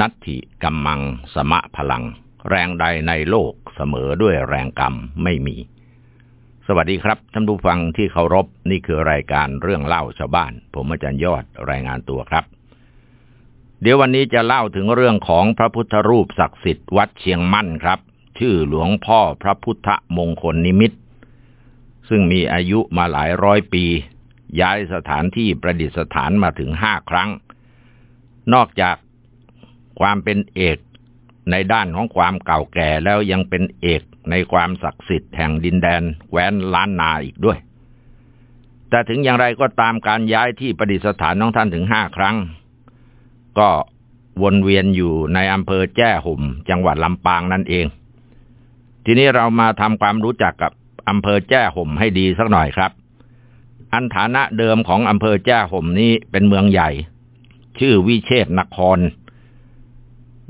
นัตถิกัมมังสมะพลัง แรงใดในโลกเสมอด้วยแรงกรรมไม่มี สวัสดีครับท่านผู้ฟังที่เคารพนี่คือรายการเรื่องเล่าชาวบ้าน ผมอาจารย์ยอดรายงานตัวครับ เดี๋ยววันนี้จะเล่าถึงเรื่องของพระพุทธรูปศักดิ์สิทธิ์วัดเชียงมั่นครับ ชื่อหลวงพ่อพระพุทธมงคลนิมิต ซึ่งมีอายุมาหลายร้อยปี ย้ายสถานที่ประดิษฐานมาถึงห้าครั้งนอกจาก ความเป็นเอกในด้านของความเก่าแก่แล้วยังเป็นเอกในความศักดิ์สิทธิ์แห่งดินแดนแคว้นล้านนาอีกด้วย แต่ถึงอย่างไรก็ตามการย้ายที่ประดิษฐานของท่านถึงห้าครั้ง ก็วนเวียนอยู่ในอำเภอแจ้ห่ม จังหวัดลำปางนั่นเอง ทีนี้เรามาทำความรู้จักกับอำเภอแจ้ห่มให้ดีสักหน่อยครับ อันฐานะเดิมของอำเภอแจ้ห่มนี้เป็นเมืองใหญ่ ชื่อวิเชษนคร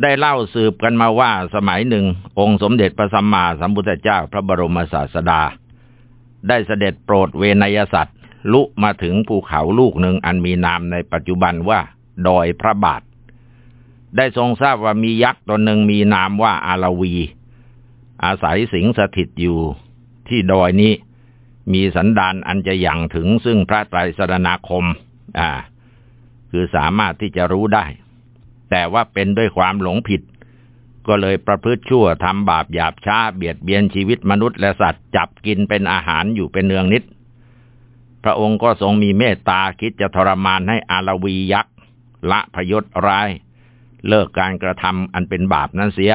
ได้เล่าสืบกันมาว่าสมัยหนึ่ง องค์สมเด็จพระสัมมาสัมพุทธเจ้าพระบรมศาสดา ได้เสด็จโปรดเวนยสัตว์ ลุมาถึงภูเขาลูกหนึ่งอันมีนามในปัจจุบันว่า ดอยพระบาท ได้ทรงทราบว่ามียักษ์ตนหนึ่งมีนามว่าอารวี อาศัยสิงสถิตอยู่ที่ดอยนี้ มีสันดานอันจะยังถึงซึ่งพระไตรสรณาคม อ่า คือสามารถที่จะรู้ได้ แต่ว่าเป็นด้วยความหลงผิด ก็เลยประพฤติชั่วทำบาปหยาบช้าเบียดเบียนชีวิตมนุษย์และสัตว์จับกินเป็นอาหารอยู่เป็นเนืองนิด พระองค์ก็ทรงมีเมตตาคิดจะทรมานให้อารวียักษ์ละพยศร้าย เลิกการกระทำอันเป็นบาปนั้นเสีย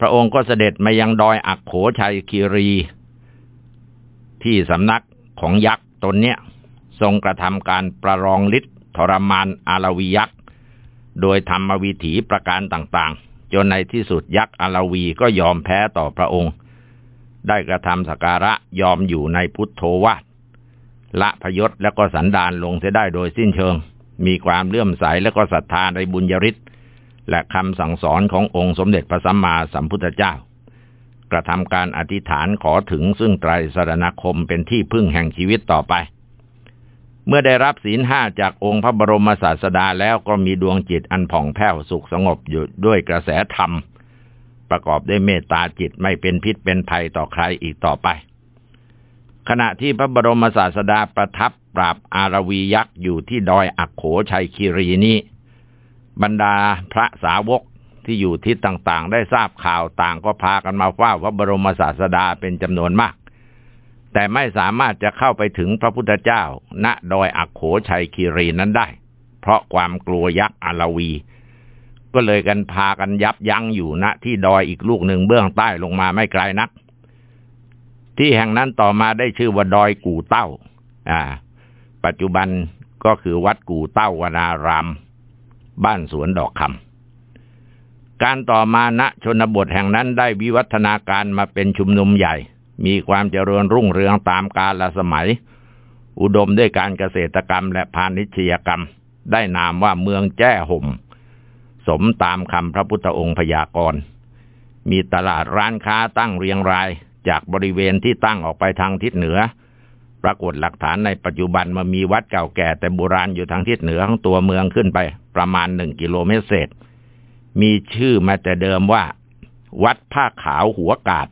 พระองค์ก็เสด็จมายังดอยอักโขชัยคีรี ที่สำนักของยักษ์ตนเนี้ยทรงกระทำการประรองฤทธิ์ทรมานอารวียักษ์ โดยธรรมวิถีประการต่างๆ จนในที่สุดยักษ์อาลาวีก็ยอมแพ้ต่อพระองค์ ได้กระทำสการะยอมอยู่ในพุทโธวาทละพยศแล้วก็สันดานลงเสียได้โดยสิ้นเชิง มีความเลื่อมใสแล้วก็ศรัทธาในบุญยริศและคำสั่งสอนขององค์สมเด็จพระสัมมาสัมพุทธเจ้า กระทำการอธิษฐานขอถึงซึ่งไตรสรณคมเป็นที่พึ่งแห่งชีวิตต่อไป เมื่อได้รับศีลห้าจากองค์พระบรมศาสดาแล้วก็มีดวงจิตอันผ่องแผ้วสุขสงบอยู่ด้วยกระแสธรรม ประกอบด้วยเมตตาจิตไม่เป็นพิษเป็นภัยต่อใครอีกต่อไป ขณะที่พระบรมศาสดาประทับปราบอารวียักษ์อยู่ที่ดอยอักโขชัยคีรีนี้บรรดาพระสาวกที่อยู่ทิศต่างๆ ได้ทราบข่าวต่างก็พากันมาเฝ้าพระบรมศาสดาเป็นจำนวนมาก แต่ไม่สามารถจะเข้าไปถึงพระพุทธเจ้า ณดอยอักโขชัยคีรีนั้นได้ เพราะความกลัวยักษ์อาลวี ก็เลยกันพากันยับยั้งอยู่ณที่ดอยอีกลูกหนึ่งเบื้องใต้ลงมาไม่ไกลนัก ที่แห่งนั้นต่อมาได้ชื่อว่าดอยกู่เต้า อ่า ปัจจุบันก็คือวัดกู่เต้าวนาราม บ้านสวนดอกคำการต่อมาณชนบทแห่งนั้นได้วิวัฒนาการมาเป็นชุมนุมใหญ่ มีความเจริญรุ่งเรืองตามกาลสมัย อุดมด้วยการเกษตรกรรมและพาณิชยกรรม ได้นามว่าเมืองแจ้ห่ม สมตามคำพระพุทธองค์พยากรณ์ มีตลาดร้านค้าตั้งเรียงรายจากบริเวณที่ตั้งออกไปทางทิศเหนือ ปรากฏหลักฐานในปัจจุบันมามีวัดเก่าแก่แต่โบราณอยู่ทางทิศเหนือของตัวเมืองขึ้นไป ประมาณหนึ่งกิโลเมตรเศษ มีชื่อมาแต่เดิมว่า วัดผ้าขาวหัวกาด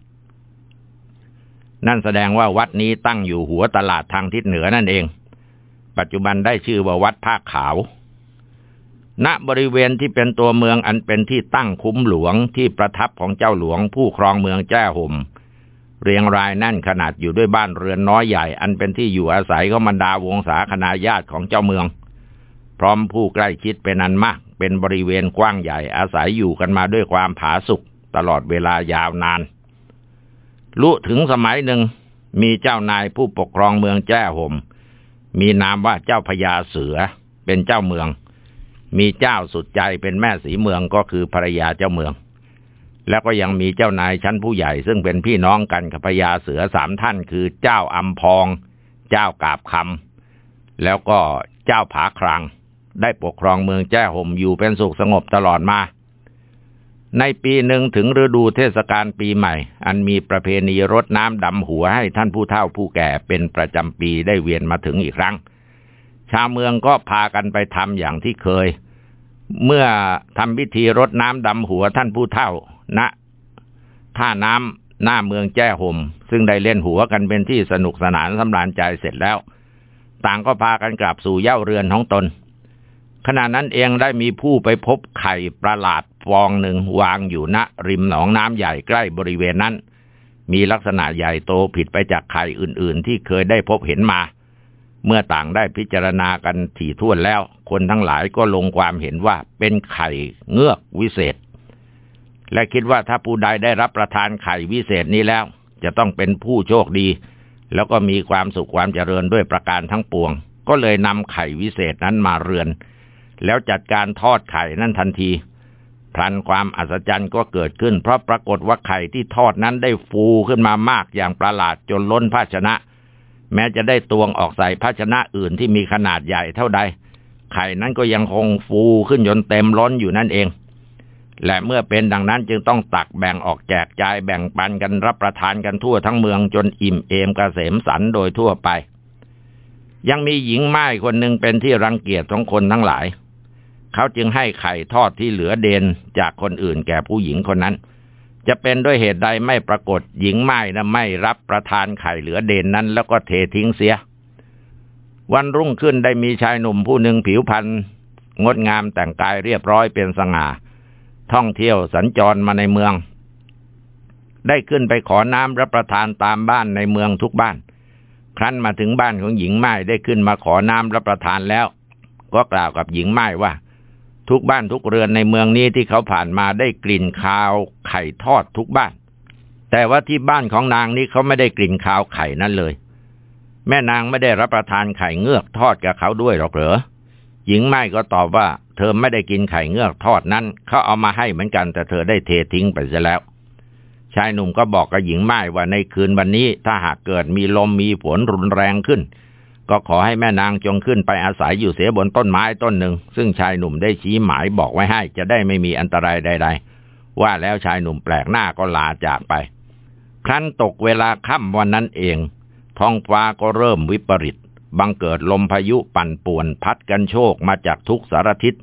นั่นแสดงว่าวัดนี้ตั้งอยู่หัวตลาดทางทิศเหนือนั่นเอง ปัจจุบันได้ชื่อว่าวัดภาคขาว ณบริเวณที่เป็นตัวเมืองอันเป็นที่ตั้งคุ้มหลวงที่ประทับของเจ้าหลวงผู้ครองเมืองแจ้ห่มเรียงรายแน่นขนาดอยู่ด้วยบ้านเรือนน้อยใหญ่ อันเป็นที่อยู่อาศัยของบรรดาวงศาคณาญาติของเจ้าเมือง พร้อมผู้ใกล้ชิดเป็นอันมาก เป็นบริเวณกว้างใหญ่อาศัยอยู่กันมาด้วยความผาสุกตลอดเวลายาวนาน รู้ถึงสมัยหนึ่งมีเจ้านายผู้ปกครองเมืองแจ้ห่มมีนามว่าเจ้าพญาเสือเป็นเจ้าเมือง มีเจ้าสุดใจเป็นแม่สีเมืองก็คือภรรยาเจ้าเมือง แล้วก็ยังมีเจ้านายชั้นผู้ใหญ่ ซึ่งเป็นพี่น้องกันกับพญาเสือสามท่าน คือเจ้าอัมพอง เจ้ากาบคำแล้วก็เจ้าผาครัง ได้ปกครองเมืองแจ้ห่มอยู่เป็นสุขสงบตลอดมา ในปีหนึ่งถึงฤดูเทศกาลปีใหม่ อันมีประเพณีรดน้ำดำหัวให้ท่านผู้เฒ่าผู้แก่เป็นประจำปีได้เวียนมาถึงอีกครั้ง ชาวเมืองก็พากันไปทำอย่างที่เคย เมื่อทำพิธีรดน้ำดำหัวท่านผู้เฒ่าณท่าน้ำหน้าเมืองแจ้ห่ม ซึ่งได้เล่นหัวกันเป็นที่สนุกสนานสำราญใจเสร็จแล้ว ต่างก็พากันกลับสู่เย่าเรือนของตน ขณะนั้นเองได้มีผู้ไปพบไข่ประหลาดฟองหนึ่งวางอยู่ณริมหนองน้ำใหญ่ใกล้บริเวณนั้น มีลักษณะใหญ่โตผิดไปจากไข่อื่นๆ ที่เคยได้พบเห็นมา เมื่อต่างได้พิจารณากันถี่ถ้วนแล้ว คนทั้งหลายก็ลงความเห็นว่าเป็นไข่เงือกวิเศษ และคิดว่าถ้าผู้ใดได้รับประทานไข่วิเศษนี้แล้ว จะต้องเป็นผู้โชคดี แล้วก็มีความสุขความเจริญด้วยประการทั้งปวง ก็เลยนำไข่วิเศษนั้นมาเรือน แล้วจัดการทอดไข่นั้นทันที พลันความอัศจรรย์ก็เกิดขึ้น เพราะปรากฏว่าไข่ที่ทอดนั้นได้ฟูขึ้นมามากอย่างประหลาดจนล้นภาชนะ แม้จะได้ตวงออกใส่ภาชนะอื่นที่มีขนาดใหญ่เท่าใด ไข่นั้นก็ยังคงฟูขึ้นจนเต็มล้นอยู่นั่นเอง และเมื่อเป็นดังนั้นจึงต้องตักแบ่งออกแจกจ่ายแบ่งปันกันรับประทานกันทั่วทั้งเมืองจนอิ่มเอมกเกษมสันโดยทั่วไป ยังมีหญิงไม้คนหนึ่งเป็นที่รังเกียจของคนทั้งหลาย เขาจึงให้ไข่ทอดที่เหลือเดนจากคนอื่นแก่ผู้หญิงคนนั้น จะเป็นด้วยเหตุใดไม่ปรากฏหญิงไม้นะไม่รับประทานไข่เหลือเด่นนั้น แล้วก็เททิ้งเสีย วันรุ่งขึ้นได้มีชายหนุ่มผู้หนึ่งผิวพรรณงดงามแต่งกายเรียบร้อยเป็นสง่า ท่องเที่ยวสัญจรมาในเมือง ได้ขึ้นไปขอน้ำรับประทานตามบ้านในเมืองทุกบ้าน ครั้นมาถึงบ้านของหญิงไม้ได้ขึ้นมาขอน้ำรับประทานแล้ว ก็กล่าวกับหญิงไม้ว่า ทุกบ้านทุกเรือนในเมืองนี้ที่เขาผ่านมาได้กลิ่นคาวไข่ทอดทุกบ้าน แต่ว่าที่บ้านของนางนี้เขาไม่ได้กลิ่นคาวไข่นั้นเลย แม่นางไม่ได้รับประทานไข่เงือกทอดกับเขาด้วยหรอกเหรอหญิงไม้ก็ตอบว่า เธอไม่ได้กินไข่เงือกทอดนั้นเขาเอามาให้เหมือนกันแต่เธอได้เททิ้งไปซะแล้ว ชายหนุ่มก็บอกกับหญิงไม้ว่าในคืนวันนี้ถ้าหากเกิดมีลมมีฝนรุนแรงขึ้น ก็ขอให้แม่นางจงขึ้นไปอาศัยอยู่เสียบนต้นไม้ต้นหนึ่ง ซึ่งชายหนุ่มได้ชี้หมายบอกไว้ให้ จะได้ไม่มีอันตรายใด ๆ ว่าแล้วชายหนุ่มแปลกหน้าก็ลาจากไป ครั้นตกเวลาค่ำวันนั้นเอง ท้องฟ้าก็เริ่มวิปริต บังเกิดลมพายุปั่นป่วนพัดกันโชกมาจากทุกสารทิศ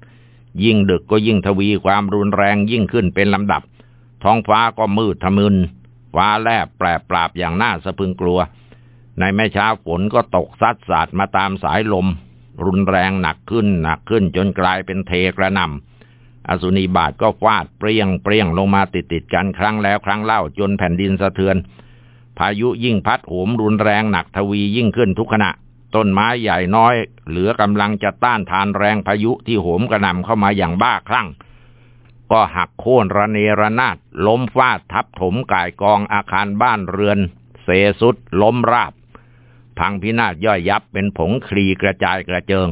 ยิ่งดึกก็ยิ่งทวีความรุนแรงยิ่งขึ้นเป็นลำดับ ท้องฟ้าก็มืดทะมึน ฟ้าแลบแปรปราบอย่างน่าสะพึงกลัว ในแม่เช้าฝนก็ตกซัดสาดมาตามสายลม รุนแรงหนักขึ้นหนักขึ้นจนกลายเป็นเทกระนำอสุนีบาทก็ฟาดเปรี้ยงเปรี้ยงลงมาติดติดกันครั้งแล้วครั้งเล่าจนแผ่นดินสะเทือน พายุยิ่งพัดโหมรุนแรงหนักทวียิ่งขึ้นทุกขณะ ต้นไม้ใหญ่น้อย เหลือกำลังจะต้านทานแรงพายุที่โหมกระนำเข้ามาอย่างบ้าคลั่งก็หักโค่นระเนระนาดล้มฟาดทับถมก่ายกองอาคารบ้านเรือน เสสุดล้มราบ พังพินาศย่อยยับเป็นผงคลีกระจายกระเจิง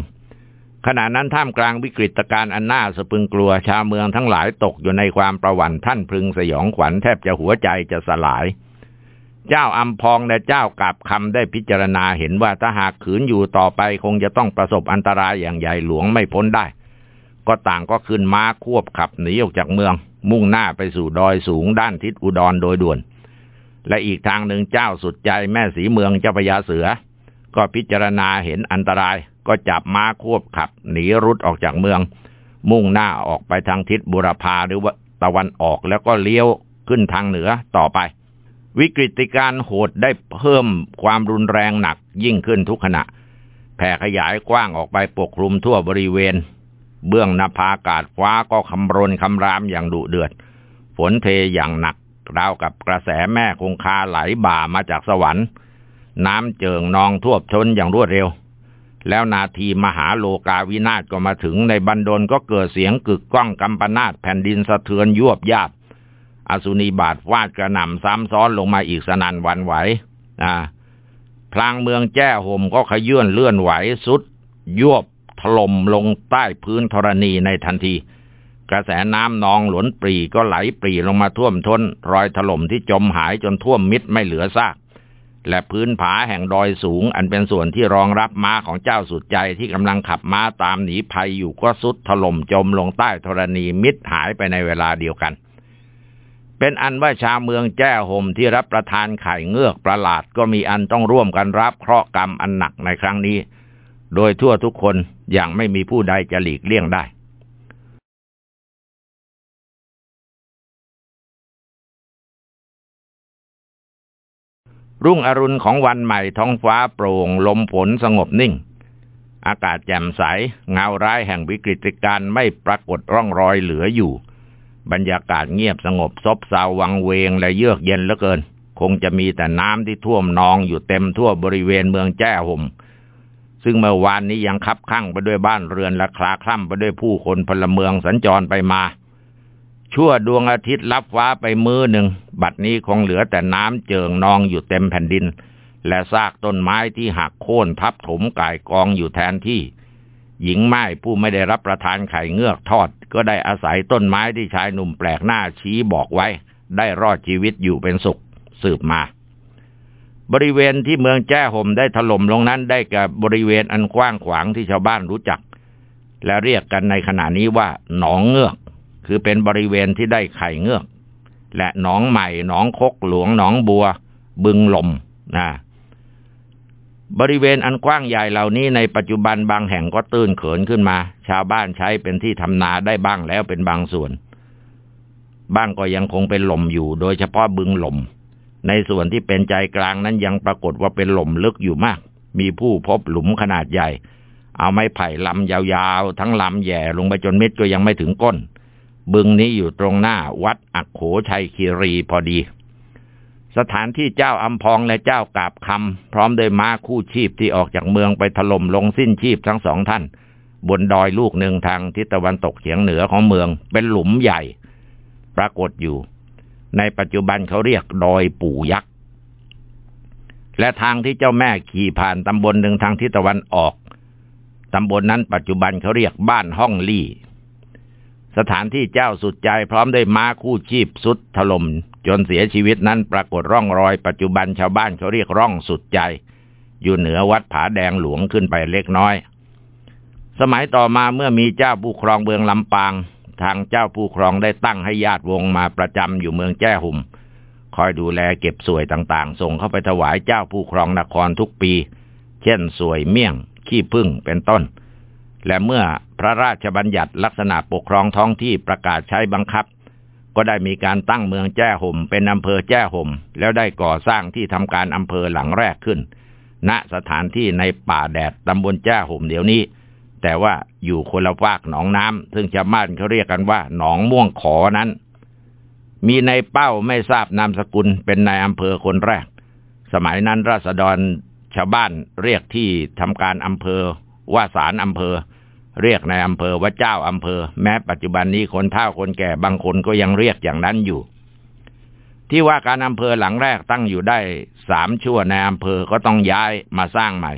ขณะนั้นท่ามกลางวิกฤตการณ์อันน่าสะพึงกลัวชาวเมืองทั้งหลายตกอยู่ในความประวัติท่านพึงสยองขวัญแทบจะหัวใจจะสลาย เจ้าอัมพองและเจ้ากาบคำได้พิจารณาเห็นว่าถ้าหากขืนอยู่ต่อไปคงจะต้องประสบอันตรายอย่างใหญ่หลวงไม่พ้นได้ ก็ต่างก็ขึ้นม้าควบขับหนีออกจากเมือง มุ่งหน้าไปสู่ดอยสูงด้านทิศอุดรโดยด่วน และอีกทางหนึ่งเจ้าสุดใจแม่สีเมืองเจ้าพญาเสือ ก็พิจารณาเห็นอันตรายก็จับม้าควบขับ หนีรุดออกจากเมือง มุ่งหน้าออกไปทางทิศบุรพาหรือว่าตะวันออกแล้วก็เลี้ยวขึ้นทางเหนือต่อไป วิกฤตการโหดได้เพิ่มความรุนแรงหนักยิ่งขึ้นทุกขณะ แผ่ขยายกว้างออกไปปกคลุมทั่วบริเวณ เบื้องนภาอากาศฟ้าก็คำรนคำรามอย่างดุเดือด ฝนเทอย่างหนัก ราวกับกระแสแม่คงคาไหลบ่ามาจากสวรรค์ น้ำเจิงนองท่วมชนอย่างรวดเร็ว แล้วนาทีมหาโลกาวินาศก็มาถึงในบันดลก็เกิดเสียงกึกก้องกำปนาตแผ่นดินสะเทือนยวบยาบอสุนีบาทฟาดกระหน่ำซ้ำซ้อนลงมาอีกสนันวันไหวอ่าพลางเมืองแจ้ห่มก็ขยื่นเลื่อนไหวสุดยวบถล่มลงใต้พื้นธรณีในทันที กระแสน้ำนองหลนปรีก็ไหลปรีลงมาท่วมทนรอยถล่มที่จมหายจนท่วมมิดไม่เหลือซาก และพื้นผาแห่งดอยสูง อันเป็นส่วนที่รองรับม้าของเจ้าสุดใจที่กำลังขับม้าตามหนีภัยอยู่ก็สุดถล่มจมลงใต้ธรณีมิดหายไปในเวลาเดียวกัน เป็นอันว่าชาวเมืองแจ้ห่มที่รับประทานไข่เงือกประหลาดก็มีอันต้องร่วมกันรับเคราะห์กรรมอันหนักในครั้งนี้ โดยทั่วทุกคนอย่างไม่มีผู้ใดจะหลีกเลี่ยงได้ รุ่งอรุณของวันใหม่ท้องฟ้าโปร่งลมฝนสงบนิ่ง อากาศแจ่มใส เงาร้ายแห่งวิกฤตการณ์ไม่ปรากฏร่องรอยเหลืออยู่ บรรยากาศเงียบสงบซบเซาวังเวงและเยือกเย็นเหลือเกิน คงจะมีแต่น้ำที่ท่วมนองอยู่เต็มทั่วบริเวณเมืองแจ้ห่มซึ่งเมื่อวานนี้ยังคับข้างไปด้วยบ้านเรือนและคลาคล่ำไปด้วยผู้คนพลเมืองสัญจรไปมา ชั่วดวงอาทิตย์ลับฟ้าไปมือหนึ่ง บัดนี้คงเหลือแต่น้ำเจิงนองอยู่เต็มแผ่นดิน และซากต้นไม้ที่หักโค่นทับถมก่ายกองอยู่แทนที่ หญิงไม้ผู้ไม่ได้รับประทานไข่เงือกทอด ก็ได้อาศัยต้นไม้ที่ชายหนุ่มแปลกหน้าชี้บอกไว้ ได้รอดชีวิตอยู่เป็นสุขสืบมา บริเวณที่เมืองแจ้ห่มได้ถล่มลงนั้นได้กับบริเวณอันกว้างขวางที่ชาวบ้านรู้จัก และเรียกกันในขณะนี้ว่าหนองเงือก คือเป็นบริเวณที่ได้ไข่เงือก และหนองใหม่หนองคกหลวงหนองบัว บึงลมนะบริเวณอันกว้างใหญ่เหล่านี้ในปัจจุบันบางแห่งก็ตื้นเขินขึ้นมา ชาวบ้านใช้เป็นที่ทำนาได้บ้างแล้วเป็นบางส่วน บ้างก็ยังคงเป็นหล่มอยู่ โดยเฉพาะบึงหล่ม ในส่วนที่เป็นใจกลางนั้นยังปรากฏว่าเป็นหล่มลึกอยู่มาก มีผู้พบหลุมขนาดใหญ่ เอาไม้ไผ่ลำยาวๆ ทั้งลำแย่ลงไปจนเม็ดก็ยังไม่ถึงก้น บึงนี้อยู่ตรงหน้าวัดอักโขชัยคีรีพอดี สถานที่เจ้าอัมพองและเจ้ากาบคำพร้อมโดยม้าคู่ชีพที่ออกจากเมืองไปถล่มลงสิ้นชีพทั้งสองท่าน บนดอยลูกหนึ่งทางทิศตะวันตกเฉียงเหนือของเมืองเป็นหลุมใหญ่ ปรากฏอยู่ ในปัจจุบันเขาเรียกดอยปู่ยักษ์และทางที่เจ้าแม่ขี่ผ่านตำบลหนึ่งทางทิศตะวันออกตำบลนนั้นปัจจุบันเขาเรียกบ้านห้องลี่ สถานที่เจ้าสุดใจพร้อมด้วยม้าคู่ชีพสุดถล่มจนเสียชีวิตนั้นปรากฏร่องรอยปัจจุบันชาวบ้านเขาเรียกร่องสุดใจ อยู่เหนือวัดผาแดงหลวงขึ้นไปเล็กน้อย สมัยต่อมาเมื่อมีเจ้าผู้ครองเมืองลำปาง ทางเจ้าผู้ครองได้ตั้งให้ญาติวงมาประจำอยู่เมืองแจ้หุ่มคอยดูแลเก็บสวยต่างๆ ส่งเข้าไปถวายเจ้าผู้ครองนครทุกปี เช่นสวยเมี่ยง ขี้พึ่งเป็นต้น และเมื่อพระราชบัญญัติลักษณะปกครองท้องที่ประกาศใช้บังคับ ก็ได้มีการตั้งเมืองแจ้ห่มเป็นอำเภอแจ้ห่ม แล้วได้ก่อสร้างที่ทำการอำเภอหลังแรกขึ้น ณสถานที่ในป่าแดดตำบลแจ้ห่มเดี๋ยวนี้ แต่ว่าอยู่คนละฟากหนองน้ำซึ่งชาวบ้านเขาเรียกกันว่าหนองม่วงขอนั้น มีในเป้าไม่ทราบนามสกุลเป็นนายอำเภอคนแรก สมัยนั้นราษฎรชาวบ้านเรียกที่ทำการอำเภอ ว่าสารอำเภอ เรียกในอำเภอว่าเจ้าอำเภอ แม้ปัจจุบันนี้คนเฒ่าคนแก่บางคนก็ยังเรียกอย่างนั้นอยู่ ที่ว่าการอำเภอหลังแรกตั้งอยู่ได้สามชั่วในอำเภอก็ต้องย้ายมาสร้างใหม่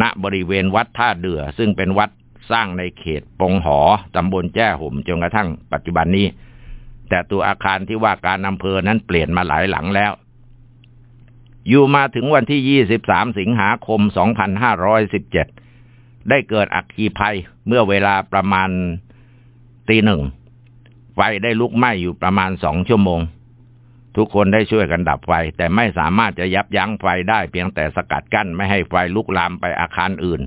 ณบริเวณวัดท่าเดือ ซึ่งเป็นวัดสร้างในเขตปงหอตำบลแจ้ห่มจนกระทั่งปัจจุบันนี้ แต่ตัวอาคารที่ว่าการอำเภอนั้นเปลี่ยนมาหลายหลังแล้ว อยู่มาถึงวันที่ 23 สิงหาคม 2517 ได้เกิดอักคีภัยเมื่อเวลาประมาณตีหนึ่ง ไฟได้ลุกไหม้อยู่ประมาณสองชั่วโมง ทุกคนได้ช่วยกันดับไฟ แต่ไม่สามารถจะยับยั้งไฟได้เพียงแต่สกัดกั้นไม่ให้ไฟลุกลามไปอาคารอื่น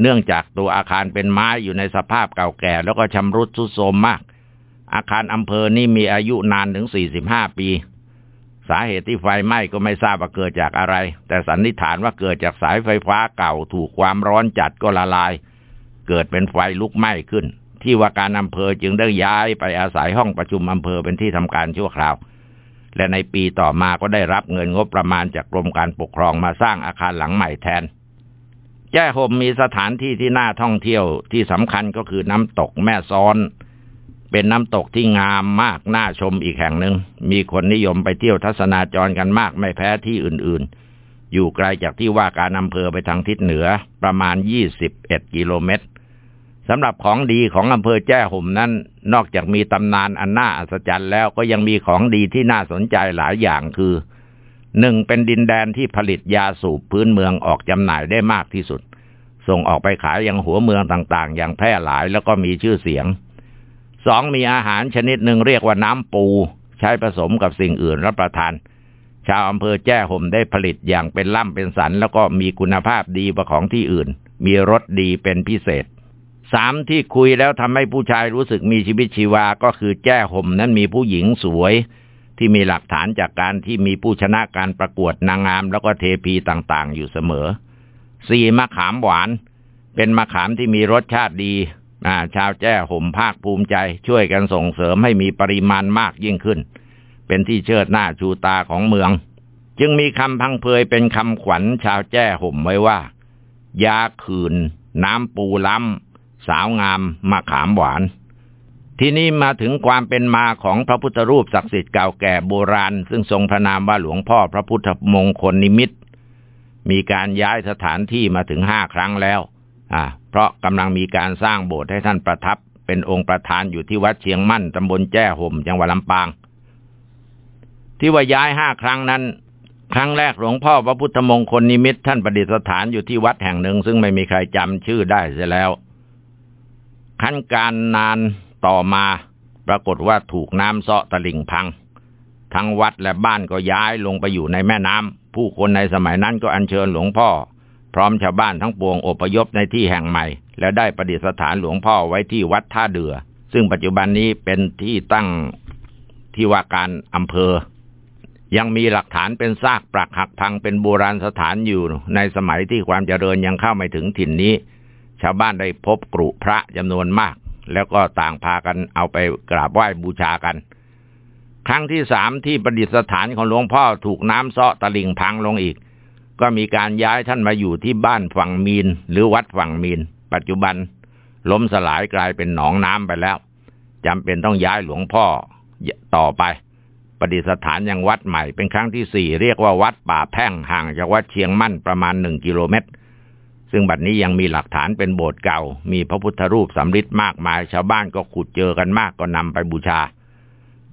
เนื่องจากตัวอาคารเป็นไม้อยู่ในสภาพเก่าแก่ แล้วก็ชำรุดทรุดโทรมมาก อาคารอำเภอนี่มีอายุนานถึง 45 ปี สาเหตุที่ไฟไหม้ก็ไม่ทราบว่าเกิดจากอะไร แต่สันนิษฐานว่าเกิดจากสายไฟฟ้าเก่าถูกความร้อนจัดก็ละลาย เกิดเป็นไฟลุกไหม้ขึ้น ที่ว่าการอำเภอจึงได้ย้ายไปอาศัยห้องประชุมอำเภอเป็นที่ทำการชั่วคราว และในปีต่อมาก็ได้รับเงินงบประมาณจากกรมการปกครองมาสร้างอาคารหลังใหม่แทนแจ้ห่มมีสถานที่ที่น่าท่องเที่ยวที่สำคัญก็คือน้ำตกแม่ซ้อน เป็นน้ำตกที่งามมากน่าชมอีกแห่งหนึ่ง มีคนนิยมไปเที่ยวทัศนาจรกันมากไม่แพ้ที่อื่นๆ อยู่ไกลจากที่ว่าการอำเภอไปทางทิศเหนือประมาณ 21 กิโลเมตรสำหรับของดีของอำเภอแจ้ห่มนั้น นอกจากมีตำนานอันน่าอัศจรรย์แล้วก็ยังมีของดีที่น่าสนใจหลายอย่างคือหนึ่งเป็นดินแดนที่ผลิตยาสูบพื้นเมืองออกจำหน่ายได้มากที่สุด ส่งออกไปขายยังหัวเมืองต่างๆ อย่างแพร่หลายแล้วก็มีชื่อเสียง สองมีอาหารชนิดหนึ่งเรียกว่าน้ำปู ใช้ผสมกับสิ่งอื่นรับประทาน ชาวอำเภอแจ้ห่มได้ผลิตอย่างเป็นล่ำเป็นสัน แล้วก็มีคุณภาพดีกว่าของที่อื่น มีรสดีเป็นพิเศษสามที่คุยแล้วทำให้ผู้ชายรู้สึกมีชีวิตชีวาก็คือแจ้ห่มนั้นมีผู้หญิงสวย ที่มีหลักฐานจากการที่มีผู้ชนะการประกวดนางงาม แล้วก็เทพีต่างๆ อยู่เสมอสี่มะขามหวาน เป็นมะขามที่มีรสชาติดี ชาวแจ้ห่มภาคภูมิใจ ช่วยกันส่งเสริมให้มีปริมาณมากยิ่งขึ้น เป็นที่เชิดหน้าชูตาของเมือง จึงมีคำพังเพยเป็นคำขวัญชาวแจ้ห่มไว้ว่า ยาขืน น้ำปูล้ำ สาวงามมะขามหวาน ที่นี้มาถึงความเป็นมาของพระพุทธรูปศักดิ์สิทธิ์เก่าแก่โบราณ ซึ่งทรงพระนามว่าหลวงพ่อพระพุทธมงคลนิมิตมีการย้ายสถานที่มาถึงห้าครั้งแล้ว อ่า เพราะกำลังมีการสร้างโบสถ์ให้ท่านประทับ เป็นองค์ประธานอยู่ที่วัดเชียงมั่นตำบลแจ้ห่มจังหวัดลำปาง ที่ว่าย้ายห้าครั้งนั้น ครั้งแรกหลวงพ่อพระพุทธมงคลนิมิตท่านประดิษฐานอยู่ที่วัดแห่งหนึ่ง ซึ่งไม่มีใครจำชื่อได้เสียแล้วขั้นการนานต่อมาปรากฏว่าถูกน้ำเซาะตะลิ่งพัง ทั้งวัดและบ้านก็ย้ายลงไปอยู่ในแม่น้ำผู้คนในสมัยนั้นก็อัญเชิญหลวงพ่อ พร้อมชาวบ้านทั้งปวงอพยพในที่แห่งใหม่ และได้ประดิษฐานหลวงพ่อไว้ที่วัดท่าเดือ ซึ่งปัจจุบันนี้เป็นที่ตั้งที่ว่าการอำเภอ ยังมีหลักฐานเป็นซากปรักหักพังเป็นโบราณสถานอยู่ในสมัยที่ความเจริญยังเข้าไม่ถึงถิ่นนี้ ชาวบ้านได้พบกรุพระจำนวนมาก แล้วก็ต่างพากันเอาไปกราบไหว้บูชากัน ครั้งที่สามที่ประดิษฐานของหลวงพ่อถูกน้ำเซาะตะลิ่งพังลงอีก ก็มีการย้ายท่านมาอยู่ที่บ้านฝั่งมีน หรือวัดฝั่งมีน ปัจจุบัน ล้มสลายกลายเป็นหนองน้ำไปแล้วจำเป็นต้องย้ายหลวงพ่อต่อไปประดิษฐานยังวัดใหม่เป็นครั้งที่สี่เรียกว่าวัดป่าแพ่งห่างจากวัดเชียงมั่นประมาณหนึ่งกิโลเมตร ซึ่งบัดนี้ยังมีหลักฐานเป็นโบสถ์เก่า มีพระพุทธรูปสำริดมากมาย ชาวบ้านก็ขุดเจอกันมากก็นำไปบูชา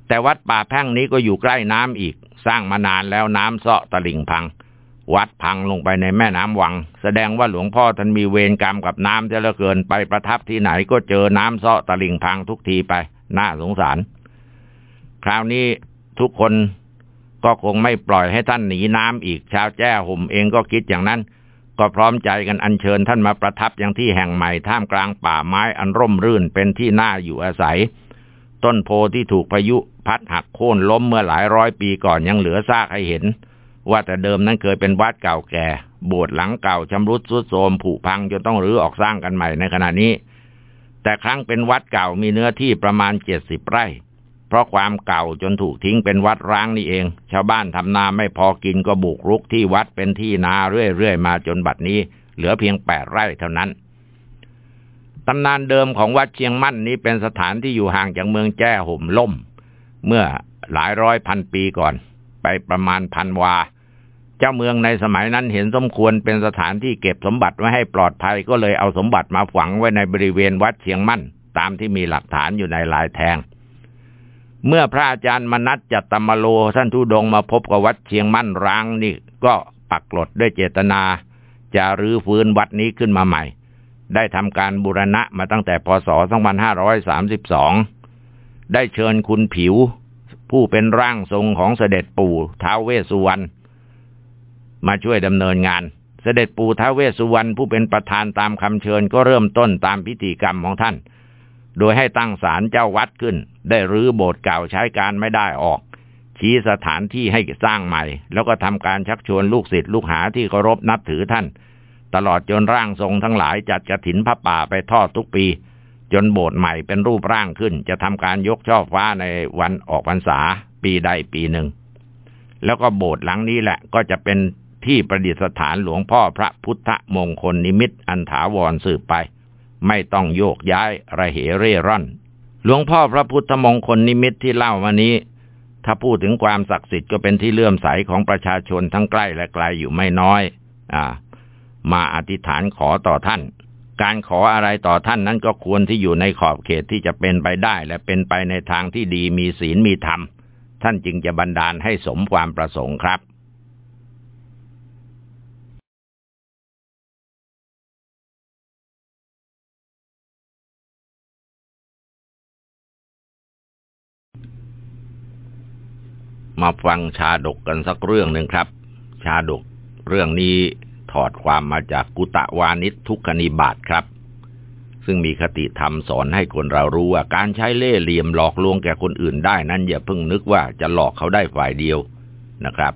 แต่วัดป่าแพ่งนี้ก็อยู่ใกล้น้ำอีก สร้างมานานแล้วน้ำเซาะตะลิ่งพัง วัดพังลงไปในแม่น้ำวัง แสดงว่าหลวงพ่อท่านมีเวรกรรมกับน้ำเท่าเกินไปประทับที่ไหนก็เจอน้ำเซาะตะลิ่งพังทุกทีไป น่าสงสาร คราวนี้ทุกคนก็คงไม่ปล่อยให้ท่านหนีน้ำอีกชาวแจ้ห่มเองก็คิดอย่างนั้น ก็พร้อมใจกันอัญเชิญท่านมาประทับอย่างที่แห่งใหม่ท่ามกลางป่าไม้อันร่มรื่นเป็นที่น่าอยู่อาศัย ต้นโพที่ถูกพายุพัดหักโค่นล้มเมื่อหลายร้อยปีก่อนยังเหลือซากให้เห็น ว่าแต่เดิมนั้นเคยเป็นวัดเก่าแก่ โบสถ์หลังเก่าชำรุดทรุดโทรมผุพังจนต้องรื้อออกสร้างกันใหม่ในขณะนี้ แต่ครั้งเป็นวัดเก่ามีเนื้อที่ประมาณเจ็ดสิบไร่ เพราะความเก่าจนถูกทิ้งเป็นวัดร้างนี่เอง ชาวบ้านทำนาไม่พอกินก็บุกรุกที่วัดเป็นที่นาเรื่อยๆมาจนบัดนี้ เหลือเพียงแปดไร่เท่านั้นตำนานเดิมของวัดเชียงมั่นนี้เป็นสถานที่อยู่ห่างจากเมืองแจ้ห่มล่ม เมื่อหลายร้อยพันปีก่อน ไปประมาณพันวา เจ้าเมืองในสมัยนั้นเห็นสมควรเป็นสถานที่เก็บสมบัติไว้ให้ปลอดภัยก็เลยเอาสมบัติมาฝังไว้ในบริเวณวัดเชียงมั่น ตามที่มีหลักฐานอยู่ในลายแทง เมื่อพระอาจารย์มนัตจัตตมโลท่านทุดงมาพบกับวัดเชียงมั่นร้างนี่ก็ปักกลดด้วยเจตนา จะรื้อฟื้นวัดนี้ขึ้นมาใหม่ ได้ทำการบูรณะมาตั้งแต่พศ 2532 ได้เชิญคุณผิว ผู้เป็นร่างทรงของเสด็จปู่ท้าวเวสสุวรรณ มาช่วยดำเนินงาน เสด็จปู่ท้าเวสสุวรรณผู้เป็นประธานตามคำเชิญก็เริ่มต้นตามพิธีกรรมของท่าน โดยให้ตั้งศาลเจ้าวัดขึ้น ได้รื้อโบสถ์เก่าใช้การไม่ได้ออก ชี้สถานที่ให้สร้างใหม่ แล้วก็ทำการชักชวนลูกศิษย์ลูกหาที่เคารพนับถือท่าน ตลอดจนร่างทรงทั้งหลายจัดกระถินพระป่าไปทอดทุกปี จนโบสถ์ใหม่เป็นรูปร่างขึ้น จะทำการยกช่อฟ้าในวันออกพรรษาปีใดปีหนึ่งแล้วก็โบสถ์หลังนี้แหละก็จะเป็น ที่ประดิษฐานหลวงพ่อพระพุทธมงคลนิมิตอันถาวรสืบไป ไม่ต้องโยกย้ายระเหเร่ร่อน หลวงพ่อพระพุทธมงคลนิมิตที่เล่ามานี้ ถ้าพูดถึงความศักดิ์สิทธิ์ก็เป็นที่เลื่อมใสของประชาชนทั้งใกล้และไกลอยู่ไม่น้อย อ่า มาอธิษฐานขอต่อท่าน การขออะไรต่อท่านนั้นก็ควรที่อยู่ในขอบเขตที่จะเป็นไปได้ และเป็นไปในทางที่ดีมีศีลมีธรรม ท่านจึงจะบันดาลให้สมความประสงค์ครับ มาฟังชาดกกันสักเรื่องหนึ่งครับ ชาดกเรื่องนี้ถอดความมาจากกุตะวานิชทุกขนิบาตครับซซึ่งมีคติธรรมสอนให้คนเรารู้ว่า การใช้เล่ห์เหลี่ยมหลอกลวงแก่คนอื่นได้นั้นอย่าเพิ่งนึกว่าจะหลอกเขาได้ฝ่ายเดียวนะครับ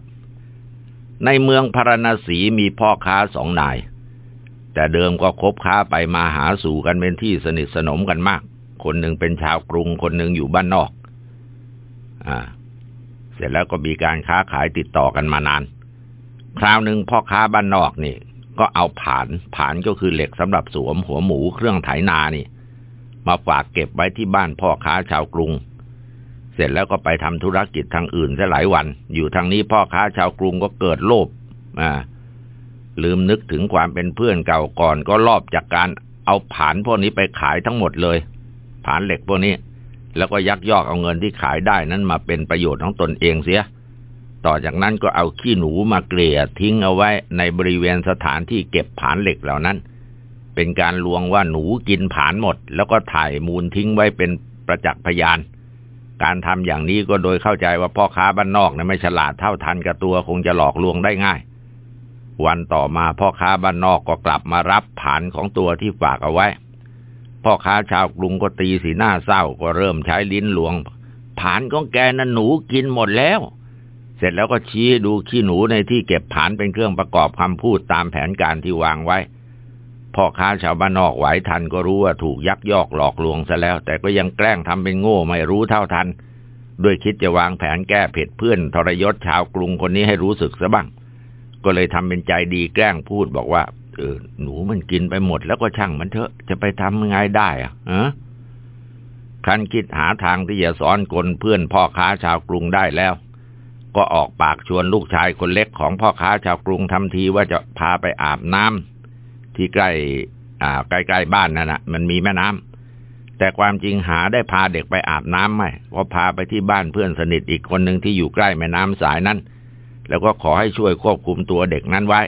ในเมืองพาราณสีมีพ่อค้าสองนาย แต่เดิมก็คบค้าไปมาหาสู่กันเป็นที่สนิทสนมกันมาก คนหนึ่งเป็นชาวกรุงคนหนึ่งอยู่บ้านนอก อ่า เสร็จแล้วก็มีการค้าขายติดต่อกันมานาน คราวหนึ่งพ่อค้าบ้านนอกนี่ ก็เอาผานผานก็คือเหล็กสำหรับสวมหัวหมูเครื่องไถนานี่ มาฝากเก็บไว้ที่บ้านพ่อค้าชาวกรุง เสร็จแล้วก็ไปทำธุรกิจทางอื่นซะหลายวัน อยู่ทางนี้พ่อค้าชาวกรุงก็เกิดโลภอ่าลืมนึกถึงความเป็นเพื่อนเก่าก่อนก็ลอบจากการเอาผานพวกนี้ไปขายทั้งหมดเลย ผานเหล็กพวกนี้ แล้วก็ยักยอกเอาเงินที่ขายได้นั้นมาเป็นประโยชน์ของตนเองเสีย ต่อจากนั้นก็เอาขี้หนูมาเกลี่ยทิ้งเอาไว้ในบริเวณสถานที่เก็บผานเหล็กเหล่านั้น เป็นการลวงว่าหนูกินผานหมด แล้วก็ถ่ายมูลทิ้งไว้เป็นประจักษ์พยาน การทำอย่างนี้ก็โดยเข้าใจว่าพ่อค้าบ้านนอกเนี่ยไม่ฉลาดเท่าทันกับตัวคงจะหลอกลวงได้ง่าย วันต่อมาพ่อค้าบ้านนอกก็กลับมารับผานของตัวที่ฝากเอาไว้ พ่อค้าชาวกรุงก็ตีสีหน้าเศร้าก็เริ่มใช้ลิ้นหลวง ผานของแกนั้นหนูกินหมดแล้ว เสร็จแล้วก็ชี้ดูขี้หนูในที่เก็บผานเป็นเครื่องประกอบคำพูดตามแผนการที่วางไว้ พ่อค้าชาวบ้านนอกไหวทันก็รู้ว่าถูกยักยอกหลอกลวงซะแล้ว แต่ก็ยังแกล้งทำเป็นโง่ไม่รู้เท่าทัน ด้วยคิดจะวางแผนแก้เผ็ดเพื่อนทรยศชาวกรุงคนนี้ให้รู้สึกซะบ้าง ก็เลยทำเป็นใจดีแกล้งพูดบอกว่า เออหนูมันกินไปหมดแล้วก็ช่างมันเถอะ จะไปทำยังไงได้อะฮะคันคิดหาทางที่จะสอนกลเพื่อนพ่อค้าชาวกรุงได้แล้ว ก็ออกปากชวนลูกชายคนเล็กของพ่อค้าชาวกรุงทำทีว่าจะพาไปอาบน้ำที่ใกล้อ่าใกล้ๆบ้านนั่นนะมันมีแม่น้ำแต่ความจริงหาได้พาเด็กไปอาบน้ำไหมก็พาไปที่บ้านเพื่อนสนิทอีกคนหนึ่งที่อยู่ใกล้แม่น้ำสายนั้น แล้วก็ขอให้ช่วยควบคุมตัวเด็กนั้นไว้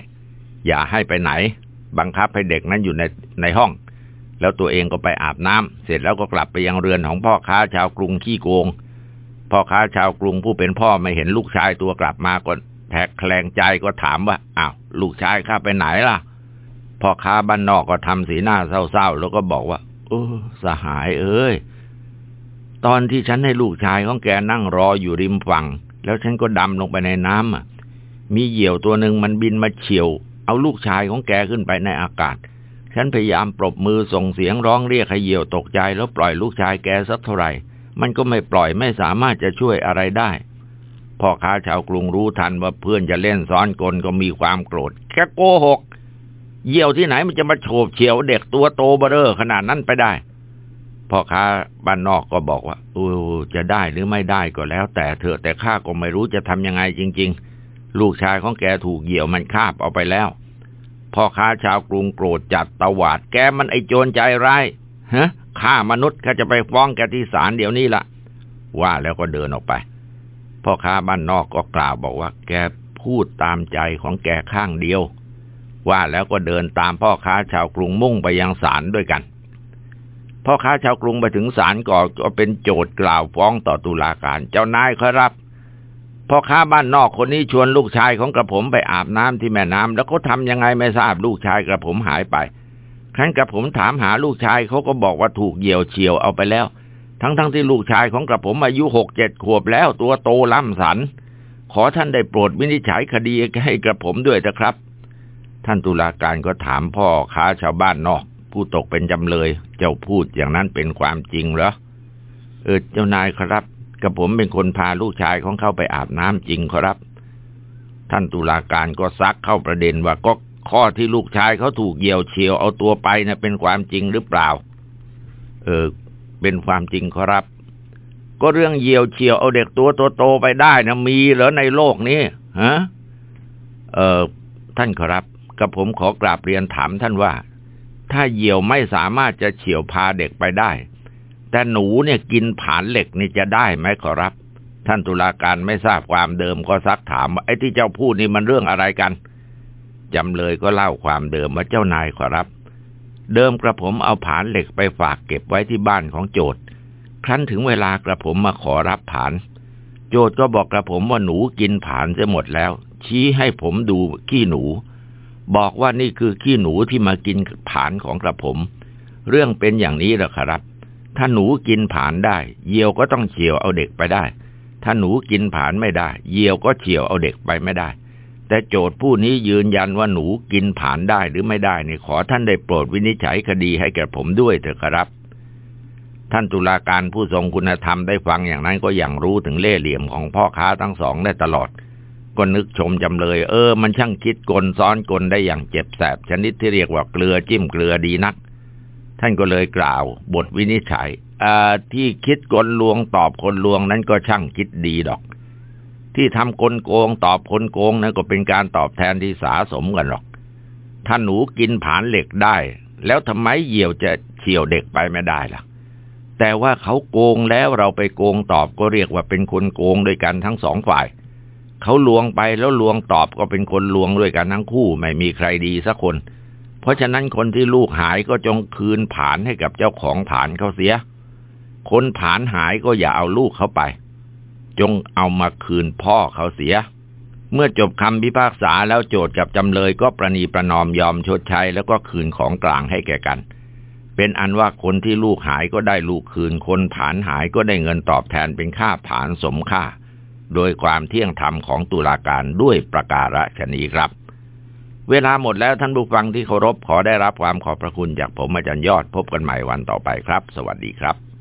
อย่าให้ไปไหน บังคับให้เด็กนั้นอยู่ในในห้อง แล้วตัวเองก็ไปอาบน้ำเสร็จแล้วก็กลับไปยังเรือนของพ่อค้าชาวกรุงขี้โกง พ่อค้าชาวกรุงผู้เป็นพ่อไม่เห็นลูกชายตัวกลับมาก็แทกแคลงใจก็ถามว่าอ้าวลูกชายข้าไปไหนล่ะพ่อค้าบ้านนอกก็ทำสีหน้าเศร้าๆแล้วก็บอกว่าเออสหายเอ้ยตอนที่ฉันให้ลูกชายของแกนั่งรออยู่ริมฝั่ง แล้วฉันก็ดำลงไปในน้ำอะมีเหยี่ยวตัวหนึ่งมันบินมาเฉียว เอาลูกชายของแกขึ้นไปในอากาศ ฉันพยายามปรบมือส่งเสียงร้องเรียกให้เหยี่ยวตกใจแล้วปล่อยลูกชายแกสักเท่าไหร่ มันก็ไม่ปล่อยไม่สามารถจะช่วยอะไรได้ พ่อค้าชาวกรุงรู้ทันว่าเพื่อนจะเล่นซ้อนกลก็มีความโกรธแค่โกหก เหยี่ยวที่ไหนมันจะมาโฉบเฉียวเด็กตัวโตเบ้อขนาดนั้นไปได้พ่อค้าบ้านนอกก็บอกว่าอ้จะได้หรือไม่ได้ก็แล้ว แต่เถอะแต่ข้าก็ไม่รู้จะทำยังไงจริง ๆ ลูกชายของแกถูกเหยี่ยวมันคาบเอาไปแล้ว พ่อค้าชาวกรุงโกรธจัดตวาดแกมันไอโจรใจร้ายฮะฆ่ามนุษย์ข้าจะไปฟ้องแกที่ศาลเดี๋ยวนี้ละว่าแล้วก็เดินออกไป พ่อค้าบ้านนอกก็กล่าวบอกว่า แกพูดตามใจของแกข้างเดียว ว่าแล้วก็เดินตามพ่อค้าชาวกรุงมุ่งไปยังศาลด้วยกัน พ่อค้าชาวกรุงไปถึงศาลก่อก็เป็นโจทย์กล่าวฟ้องต่อตุลาการ เจ้านายครับ พ่อค้าบ้านนอกคนนี้ชวนลูกชายของกระผมไปอาบน้ำที่แม่น้ำแล้วเขาทำยังไงไม่ทราบลูกชายกระผมหายไป ครั้นกับผมถามหาลูกชายเขาก็บอกว่าถูกเหยี่ยวเฉียวเอาไปแล้ว ทั้งๆทที่ลูกชายของกระผมอายุหกเจ็ดขวบแล้วตัวโตล้ำสัน ขอท่านได้โปรดวินิจฉัยคดีให้กระผมด้วยนะครับ ท่านตุลาการก็ถามพ่อค้าชาวบ้านนอก ผู้ตกเป็นจำเลย เจ้าพูดอย่างนั้นเป็นความจริงเหรอเออเจ้านายครับ กระผมเป็นคนพาลูกชายของเขาไปอาบน้ำจริงครับ ท่านตุลาการก็ซักเข้าประเด็นว่าก็ข้อที่ลูกชายเขาถูกเหยี่ยวเฉียวเอาตัวไปนะ่ะเป็นความจริงหรือเปล่า เออ เป็นความจริงครับ ก็เรื่องเหยี่ยวเฉียวเอาเด็กตัวโตๆไปได้นะมีเหรอในโลกนี้ฮะเออท่านครับกับผมขอกราบเรียนถามท่านว่า ถ้าเหยี่ยวไม่สามารถจะเฉียวพาเด็กไปได้ แต่หนูเนี่ยกินผานเหล็กนี่จะได้ไหมขอรับ ท่านตุลาการไม่ทราบความเดิมก็ซักถามว่าไอ้ที่เจ้าพูดนี่มันเรื่องอะไรกันจำเลยก็เล่าความเดิมว่าเจ้านายขอรับ เดิมกระผมเอาผานเหล็กไปฝากเก็บไว้ที่บ้านของโจทย์ ครั้นถึงเวลากระผมมาขอรับผาน โจทย์ก็บอกกระผมว่าหนูกินผานเสียหมดแล้ว ชี้ให้ผมดูขี้หนู บอกว่านี่คือขี้หนูที่มากินผานของกระผม เรื่องเป็นอย่างนี้แหละครับ ถ้าหนูกินผานได้เหยี่ยวก็ต้องเฉียวเอาเด็กไปได้ ถ้าหนูกินผานไม่ได้เหยี่ยวก็เฉียวเอาเด็กไปไม่ได้ แต่โจทย์ผู้นี้ยืนยันว่าหนูกินผานได้หรือไม่ได้นี่ขอท่านได้โปรดวินิจฉัยคดีให้แก่ผมด้วยเถอะครับ ท่านตุลาการผู้ทรงคุณธรรมได้ฟังอย่างนั้นก็อย่างรู้ถึงเล่ห์เหลี่ยมของพ่อค้าทั้งสองได้ตลอดก็นึกชมจำเลย เออ มันช่างคิดกลซ้อนกลได้อย่างเจ็บแสบชนิดที่เรียกว่าเกลือจิ้มเกลือดีนัก ท่านก็เลยกล่าว บทวินิจฉัยที่คิดกลลวงตอบคนลวงนั้นก็ช่างคิดดีดอก ที่ทำกลโกงตอบคนโกงนั้นก็เป็นการตอบแทนที่สาสมกันหรอก ถ้าหนูกินผานเหล็กได้ แล้วทำไมเหยี่ยวจะเฉียวเด็กไปไม่ได้ล่ะ แต่ว่าเขาโกงแล้วเราไปโกงตอบก็เรียกว่าเป็นคนโกงด้วยกันทั้งสองฝ่าย เขาลวงไปแล้วลวงตอบก็เป็นคนลวงด้วยกันทั้งคู่ ไม่มีใครดีสักคน เพราะฉะนั้นคนที่ลูกหายก็จงคืนผานให้กับเจ้าของผานเขาเสีย คนผานหายก็อย่าเอาลูกเขาไป จงเอามาคืนพ่อเขาเสีย เมื่อจบคำพิพากษาแล้วโจทย์กับจำเลยก็ประนีประนอมยอมชดใช้แล้วก็คืนของกลางให้แก่กัน เป็นอันว่าคนที่ลูกหายก็ได้ลูกคืน คนผานหายก็ได้เงินตอบแทนเป็นค่าผานสมค่า โดยความเที่ยงธรรมของตุลาการด้วยประการฉนี้ครับ เวลาหมดแล้วท่านผู้ฟังที่เคารพขอได้รับความขอบพระคุณจากผมอาจารย์ยอดพบกันใหม่วันต่อไปครับ สวัสดีครับ